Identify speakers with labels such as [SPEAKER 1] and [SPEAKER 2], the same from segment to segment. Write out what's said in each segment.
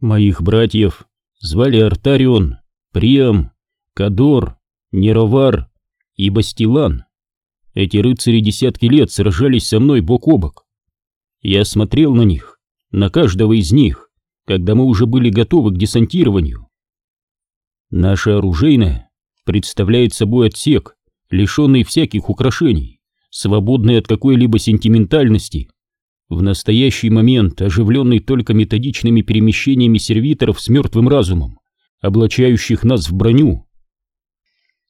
[SPEAKER 1] Моих братьев звали Артарион, Приам, Кадор, Неровар и Бастилан. Эти рыцари десятки лет сражались со мной бок о бок. Я смотрел на них, на каждого из них, когда мы уже были готовы к десантированию. Наша оружейная представляет собой отсек, лишенный всяких украшений, свободный от какой-либо сентиментальности, в настоящий момент оживленный только методичными перемещениями сервиторов с мертвым разумом, облачающих нас в броню.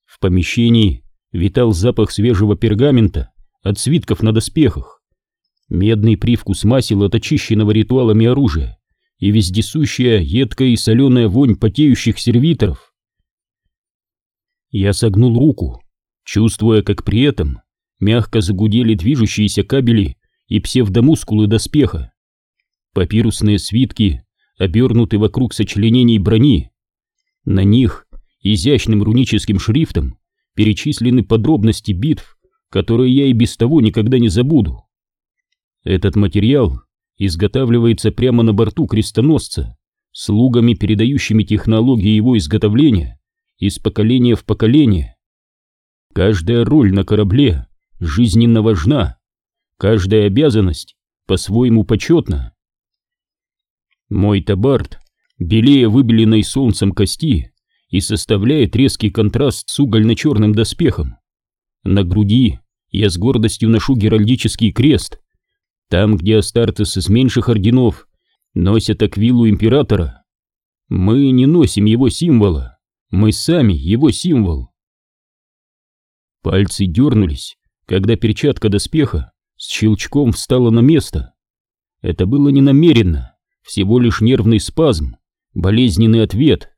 [SPEAKER 1] В помещении витал запах свежего пергамента от свитков на доспехах, медный привкус масел от очищенного ритуалами оружия и вездесущая едкая и соленая вонь потеющих сервиторов. Я согнул руку, чувствуя, как при этом мягко загудели движущиеся кабели и псевдомускулы доспеха. Папирусные свитки обернуты вокруг сочленений брони. На них изящным руническим шрифтом перечислены подробности битв, которые я и без того никогда не забуду. Этот материал изготавливается прямо на борту крестоносца, слугами, передающими технологии его изготовления из поколения в поколение. Каждая роль на корабле жизненно важна, Каждая обязанность по-своему почетна. Мой табард белее выбеленной солнцем кости и составляет резкий контраст с угольно-черным доспехом. На груди я с гордостью ношу геральдический крест. Там, где астартес из меньших орденов носят аквилу императора, мы не носим его символа, мы сами его символ. Пальцы дернулись, когда перчатка доспеха с щелчком встала на место. Это было не намеренно, всего лишь нервный спазм, болезненный ответ.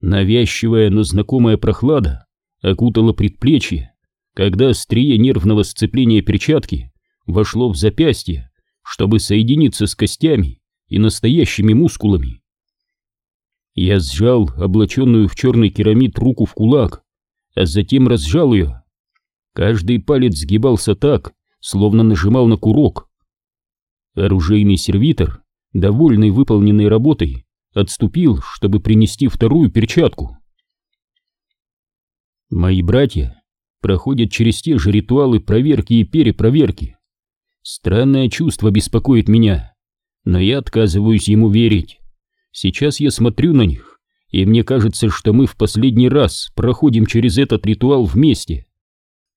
[SPEAKER 1] Навязчивая, но знакомая прохлада окутала предплечье, когда острие нервного сцепления перчатки вошло в запястье, чтобы соединиться с костями и настоящими мускулами. Я сжал облаченную в черный керамид руку в кулак, а затем разжал ее. Каждый палец сгибался так, словно нажимал на курок. Оружейный сервитор, довольный выполненной работой, отступил, чтобы принести вторую перчатку. Мои братья проходят через те же ритуалы проверки и перепроверки. Странное чувство беспокоит меня, но я отказываюсь ему верить. Сейчас я смотрю на них, и мне кажется, что мы в последний раз проходим через этот ритуал вместе.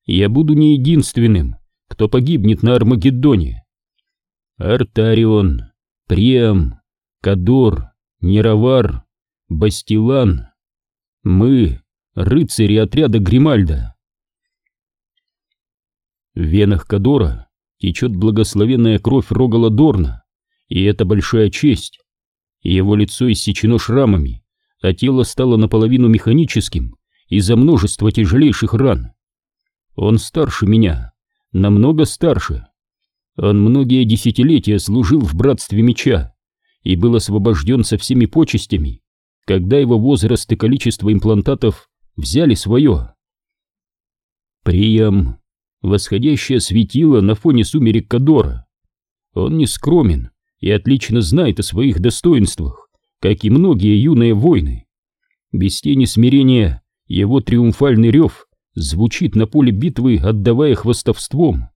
[SPEAKER 1] Я буду не единственным, кто погибнет на Армагеддоне. Артарион, Приам, Кадор, Неровар, Бастилан. Мы — рыцари отряда Гримальда. В венах Кадора течет благословенная кровь Рогала Дорна, и это большая честь. Его лицо иссечено шрамами, а тело стало наполовину механическим из-за множества тяжелейших ран. Он старше меня, намного старше. Он многие десятилетия служил в братстве меча и был освобожден со всеми почестями, когда его возраст и количество имплантатов взяли свое. Прием, восходящее светило на фоне сумерек Кадора. Он не скромен и отлично знает о своих достоинствах, как и многие юные воины. Без тени смирения его триумфальный рев звучит на поле битвы, отдавая хвостовством.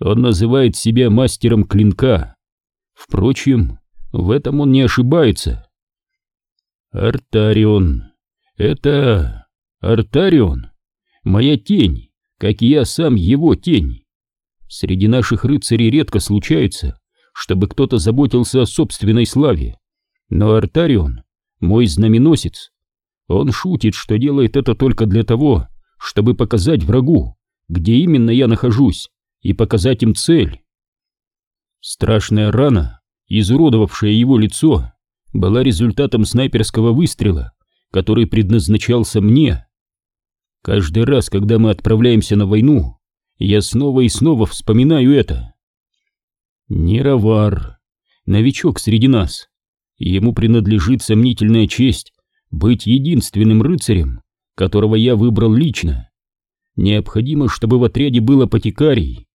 [SPEAKER 1] Он называет себя мастером клинка. Впрочем, в этом он не ошибается. Артарион. Это... Артарион. Моя тень, как и я сам его тень. Среди наших рыцарей редко случается, чтобы кто-то заботился о собственной славе. Но Артарион — мой знаменосец. Он шутит, что делает это только для того, чтобы показать врагу, где именно я нахожусь, и показать им цель. Страшная рана, изуродовавшая его лицо, была результатом снайперского выстрела, который предназначался мне. Каждый раз, когда мы отправляемся на войну, я снова и снова вспоминаю это. Неровар, новичок среди нас. Ему принадлежит сомнительная честь быть единственным рыцарем, которого я выбрал лично. Необходимо, чтобы в отряде было потекарий.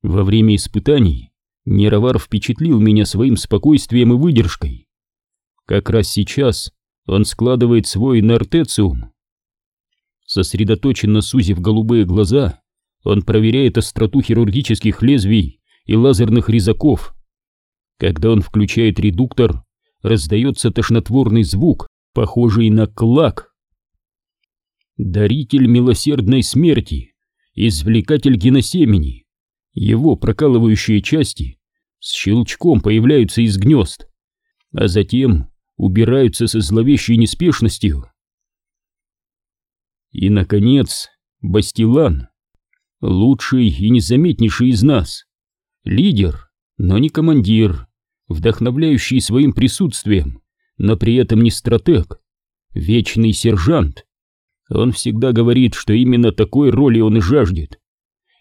[SPEAKER 1] Во время испытаний Неровар впечатлил меня своим спокойствием и выдержкой. Как раз сейчас он складывает свой нортециум. Сосредоточенно сузив голубые глаза, он проверяет остроту хирургических лезвий и лазерных резаков. Когда он включает редуктор, раздается тошнотворный звук, похожий на клак. Даритель милосердной смерти, извлекатель геносемени, его прокалывающие части с щелчком появляются из гнезд, а затем убираются со зловещей неспешностью. И, наконец, Бастилан, лучший и незаметнейший из нас, лидер, но не командир, вдохновляющий своим присутствием, но при этом не стратег, вечный сержант. Он всегда говорит, что именно такой роли он и жаждет.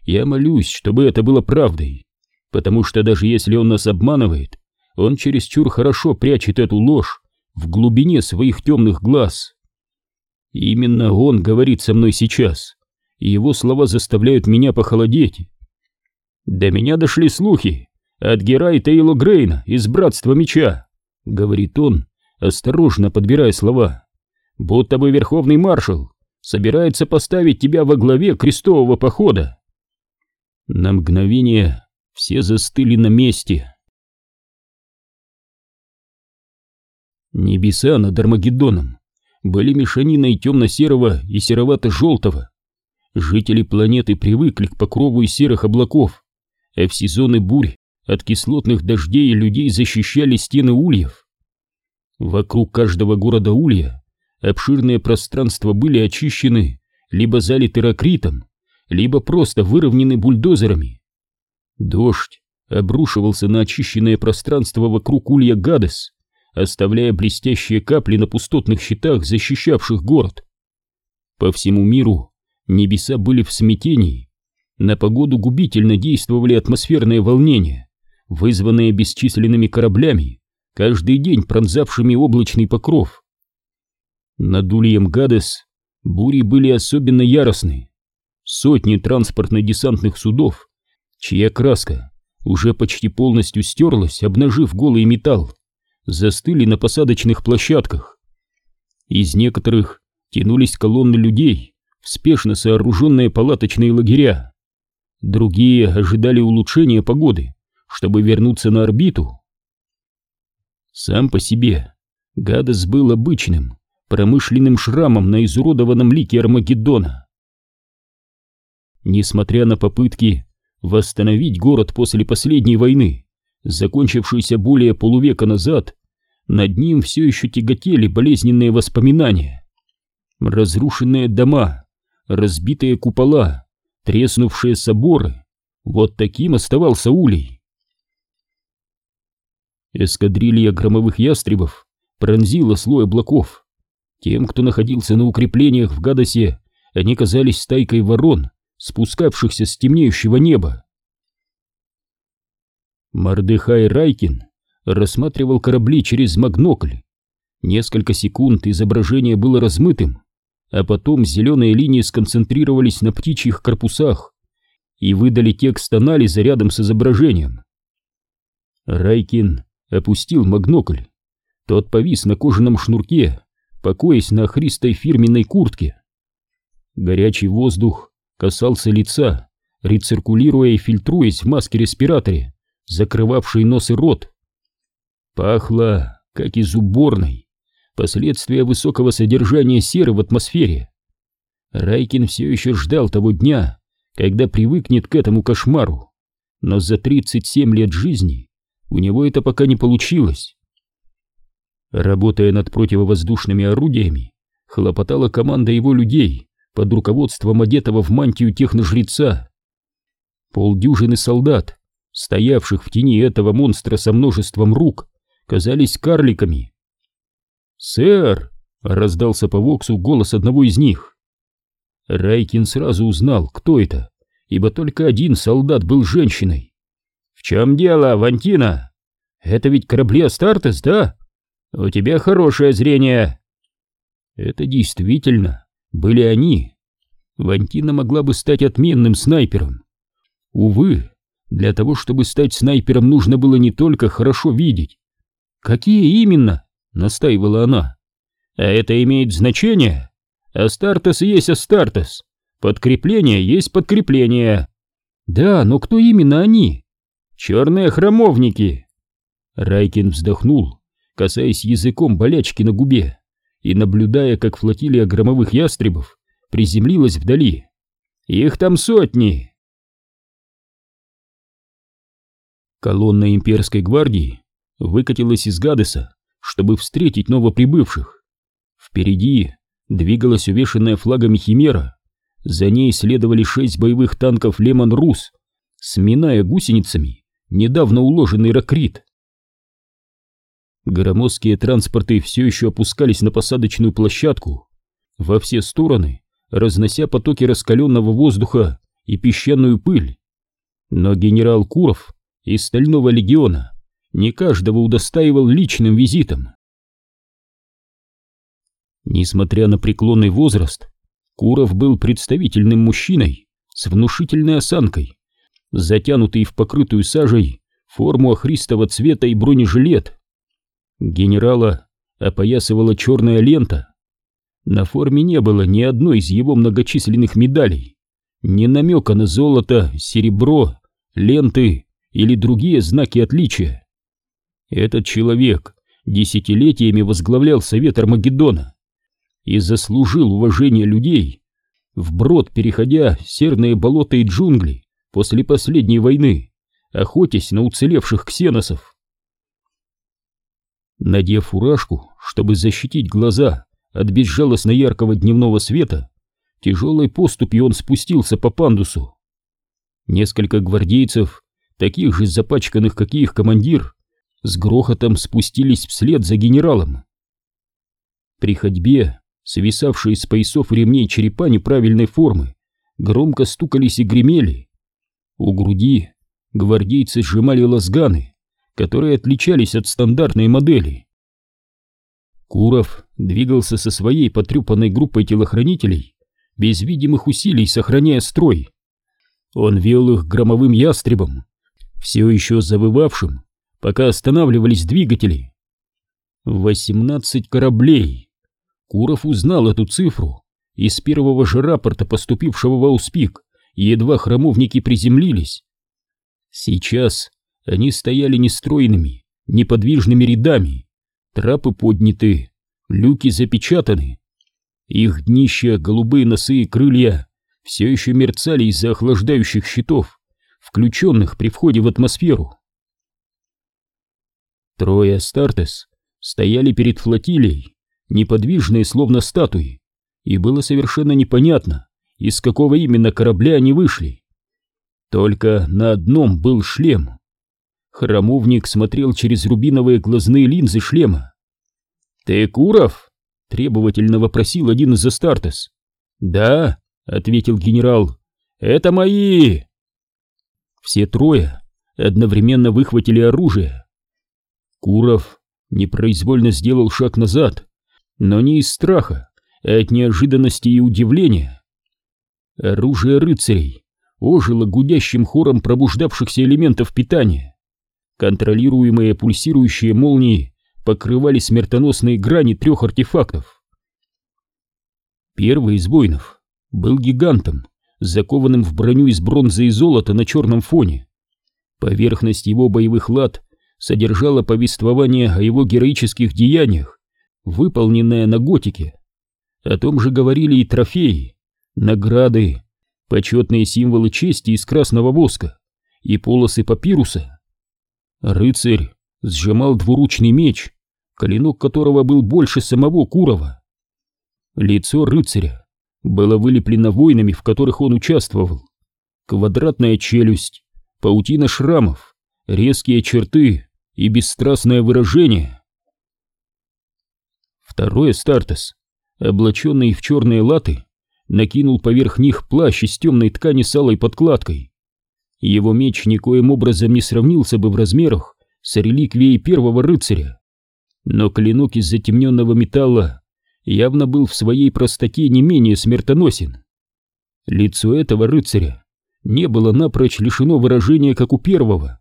[SPEAKER 1] Я молюсь, чтобы это было правдой, потому что даже если он нас обманывает, он чересчур хорошо прячет эту ложь в глубине своих темных глаз. Именно он говорит со мной сейчас, и его слова заставляют меня похолодеть. До меня дошли слухи от Герайта и Грейна из Братства Меча, говорит он, осторожно подбирая слова, будто бы Верховный Маршал собирается поставить тебя во главе крестового похода. На мгновение все застыли на месте. Небеса над Армагеддоном были мешаниной темно-серого и серовато-желтого. Жители планеты привыкли к покрову из серых облаков, а в сезоны бурь от кислотных дождей людей защищали стены ульев. Вокруг каждого города улья обширные пространства были очищены, либо залиты ракритом, либо просто выровнены бульдозерами. Дождь обрушивался на очищенное пространство вокруг улья Гадес, оставляя блестящие капли на пустотных щитах, защищавших город. По всему миру небеса были в смятении. На погоду губительно действовали атмосферные волнения, вызванные бесчисленными кораблями, каждый день пронзавшими облачный покров. Над ульем Гадес бури были особенно яростны. Сотни транспортно-десантных судов, чья краска уже почти полностью стерлась, обнажив голый металл, застыли на посадочных площадках. Из некоторых тянулись колонны людей, спешно сооруженные палаточные лагеря. Другие ожидали улучшения погоды, чтобы вернуться на орбиту. Сам по себе Гадес был обычным, промышленным шрамом на изуродованном лике Армагеддона. Несмотря на попытки восстановить город после последней войны, закончившейся более полувека назад, над ним все еще тяготели болезненные воспоминания. Разрушенные дома, разбитые купола, треснувшие соборы. Вот таким оставался улей. Эскадрилья громовых ястребов пронзила слой облаков. Тем, кто находился на укреплениях в Гадосе, они казались стайкой ворон, спускавшихся с темнеющего неба. Мордыхай Райкин рассматривал корабли через магнокль. Несколько секунд изображение было размытым, а потом зеленые линии сконцентрировались на птичьих корпусах и выдали текст анализа рядом с изображением. Райкин опустил магнокль. Тот повис на кожаном шнурке, покоясь на христой фирменной куртке. Горячий воздух касался лица, рециркулируя и фильтруясь в маске-респираторе, закрывавшей нос и рот. Пахло, как из уборной, последствия высокого содержания серы в атмосфере. Райкин все еще ждал того дня, когда привыкнет к этому кошмару, но за 37 лет жизни у него это пока не получилось. Работая над противовоздушными орудиями, хлопотала команда его людей под руководством одетого в мантию техножреца. Полдюжины солдат, стоявших в тени этого монстра со множеством рук, казались карликами. «Сэр!» — раздался по Воксу голос одного из них. Райкин сразу узнал, кто это, ибо только один солдат был женщиной. «В чем дело, Вантина? Это ведь корабли Астартес, да? У тебя хорошее зрение!» Это действительно были они. Вантина могла бы стать отменным снайпером. Увы, для того, чтобы стать снайпером, нужно было не только хорошо видеть, «Какие именно?» — настаивала она. А это имеет значение? Астартес есть Астартес. Подкрепление есть подкрепление. Да, но кто именно они? Черные храмовники. Райкин вздохнул, касаясь языком болячки на губе и наблюдая, как флотилия громовых ястребов приземлилась вдали. Их там сотни. Колонна имперской гвардии выкатилась из Гадеса, чтобы встретить новоприбывших. Впереди двигалась увешанная флагами Химера, за ней следовали шесть боевых танков Лемон Рус, сминая гусеницами недавно уложенный ракрит. Громоздкие транспорты все еще опускались на посадочную площадку, во все стороны, разнося потоки раскаленного воздуха и песчаную пыль. Но генерал Куров из Стального легиона не каждого удостаивал личным визитом. Несмотря на преклонный возраст, Куров был представительным мужчиной с внушительной осанкой, затянутый в покрытую сажей форму охристого цвета и бронежилет. Генерала опоясывала черная лента. На форме не было ни одной из его многочисленных медалей, ни намека на золото, серебро, ленты или другие знаки отличия. Этот человек десятилетиями возглавлял Совет Армагеддона и заслужил уважение людей, вброд переходя серные болота и джунгли после последней войны, охотясь на уцелевших ксеносов. Надев фуражку, чтобы защитить глаза от безжалостно яркого дневного света, тяжелой поступью он спустился по пандусу. Несколько гвардейцев, таких же запачканных, как и их командир, с грохотом спустились вслед за генералом. При ходьбе, свисавшие с поясов ремней черепа неправильной формы, громко стукались и гремели. У груди гвардейцы сжимали лазганы, которые отличались от стандартной модели. Куров двигался со своей потрепанной группой телохранителей, без видимых усилий сохраняя строй. Он вел их громовым ястребом, все еще завывавшим, пока останавливались двигатели. Восемнадцать кораблей. Куров узнал эту цифру из первого же рапорта, поступившего в Ауспик, едва храмовники приземлились. Сейчас они стояли нестройными, неподвижными рядами, трапы подняты, люки запечатаны. Их днища, голубые носы и крылья все еще мерцали из-за охлаждающих щитов, включенных при входе в атмосферу. Трое Астартес стояли перед флотилией, неподвижные, словно статуи, и было совершенно непонятно, из какого именно корабля они вышли. Только на одном был шлем. Храмовник смотрел через рубиновые глазные линзы шлема. «Ты Куров?» — требовательно вопросил один из Астартес. «Да», — ответил генерал, — «это мои!» Все трое одновременно выхватили оружие. Куров непроизвольно сделал шаг назад, но не из страха, а от неожиданности и удивления. Оружие рыцарей ожило гудящим хором пробуждавшихся элементов питания. Контролируемые пульсирующие молнии покрывали смертоносные грани трех артефактов. Первый из воинов был гигантом, закованным в броню из бронзы и золота на черном фоне. Поверхность его боевых лад содержала повествование о его героических деяниях, выполненное на готике. О том же говорили и трофеи, награды, почетные символы чести из красного воска и полосы папируса. Рыцарь сжимал двуручный меч, клинок которого был больше самого Курова. Лицо рыцаря было вылеплено войнами, в которых он участвовал. Квадратная челюсть, паутина шрамов, резкие черты и бесстрастное выражение. Второй Стартес, облаченный в черные латы, накинул поверх них плащ из темной ткани с алой подкладкой. Его меч никоим образом не сравнился бы в размерах с реликвией первого рыцаря. Но клинок из затемненного металла явно был в своей простоте не менее смертоносен. Лицо этого рыцаря не было напрочь лишено выражения, как у первого.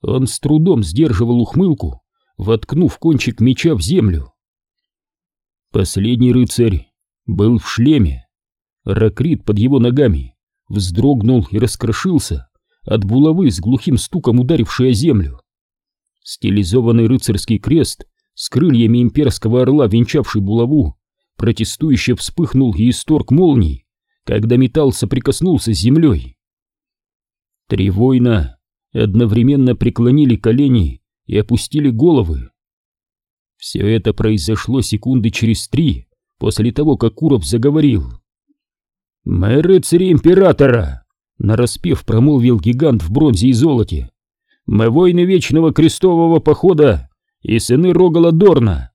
[SPEAKER 1] Он с трудом сдерживал ухмылку, воткнув кончик меча в землю. Последний рыцарь был в шлеме. Ракрит под его ногами вздрогнул и раскрошился от булавы с глухим стуком ударившей о землю. Стилизованный рыцарский крест с крыльями имперского орла, венчавший булаву, протестующе вспыхнул и исторг молний, когда металл соприкоснулся с землей. Три воина одновременно преклонили колени и опустили головы. Все это произошло секунды через три после того, как Куров заговорил. «Мы рыцари императора!» — нараспев промолвил гигант в бронзе и золоте. «Мы воины Вечного Крестового Похода и сыны Рогала Дорна.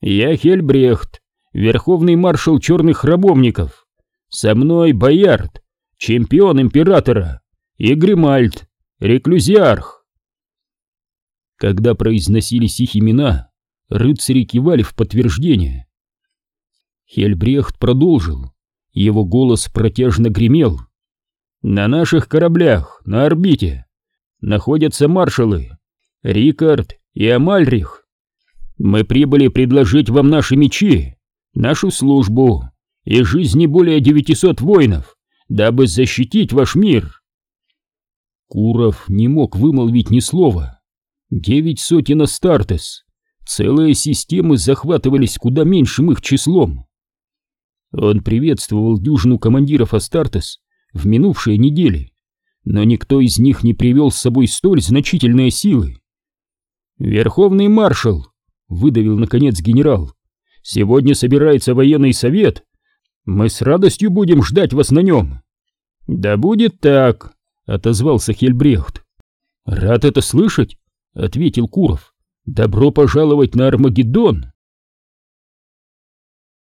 [SPEAKER 1] Я Хельбрехт, верховный маршал черных храмовников. Со мной Боярд, чемпион императора, и Гримальд, реклюзиарх». Когда произносились их имена, рыцари кивали в подтверждение. Хельбрехт продолжил. Его голос протяжно гремел. «На наших кораблях, на орбите, находятся маршалы Рикард и Амальрих. Мы прибыли предложить вам наши мечи, нашу службу и жизни более 900 воинов, дабы защитить ваш мир». Куров не мог вымолвить ни слова. Девять сотен Астартес. Целые системы захватывались куда меньшим их числом. Он приветствовал дюжину командиров Астартес в минувшие недели, но никто из них не привел с собой столь значительные силы. «Верховный маршал», — выдавил наконец генерал, — «сегодня собирается военный совет. Мы с радостью будем ждать вас на нем». «Да будет так», — отозвался Хельбрехт. «Рад это слышать», — ответил Куров. «Добро пожаловать на Армагеддон!»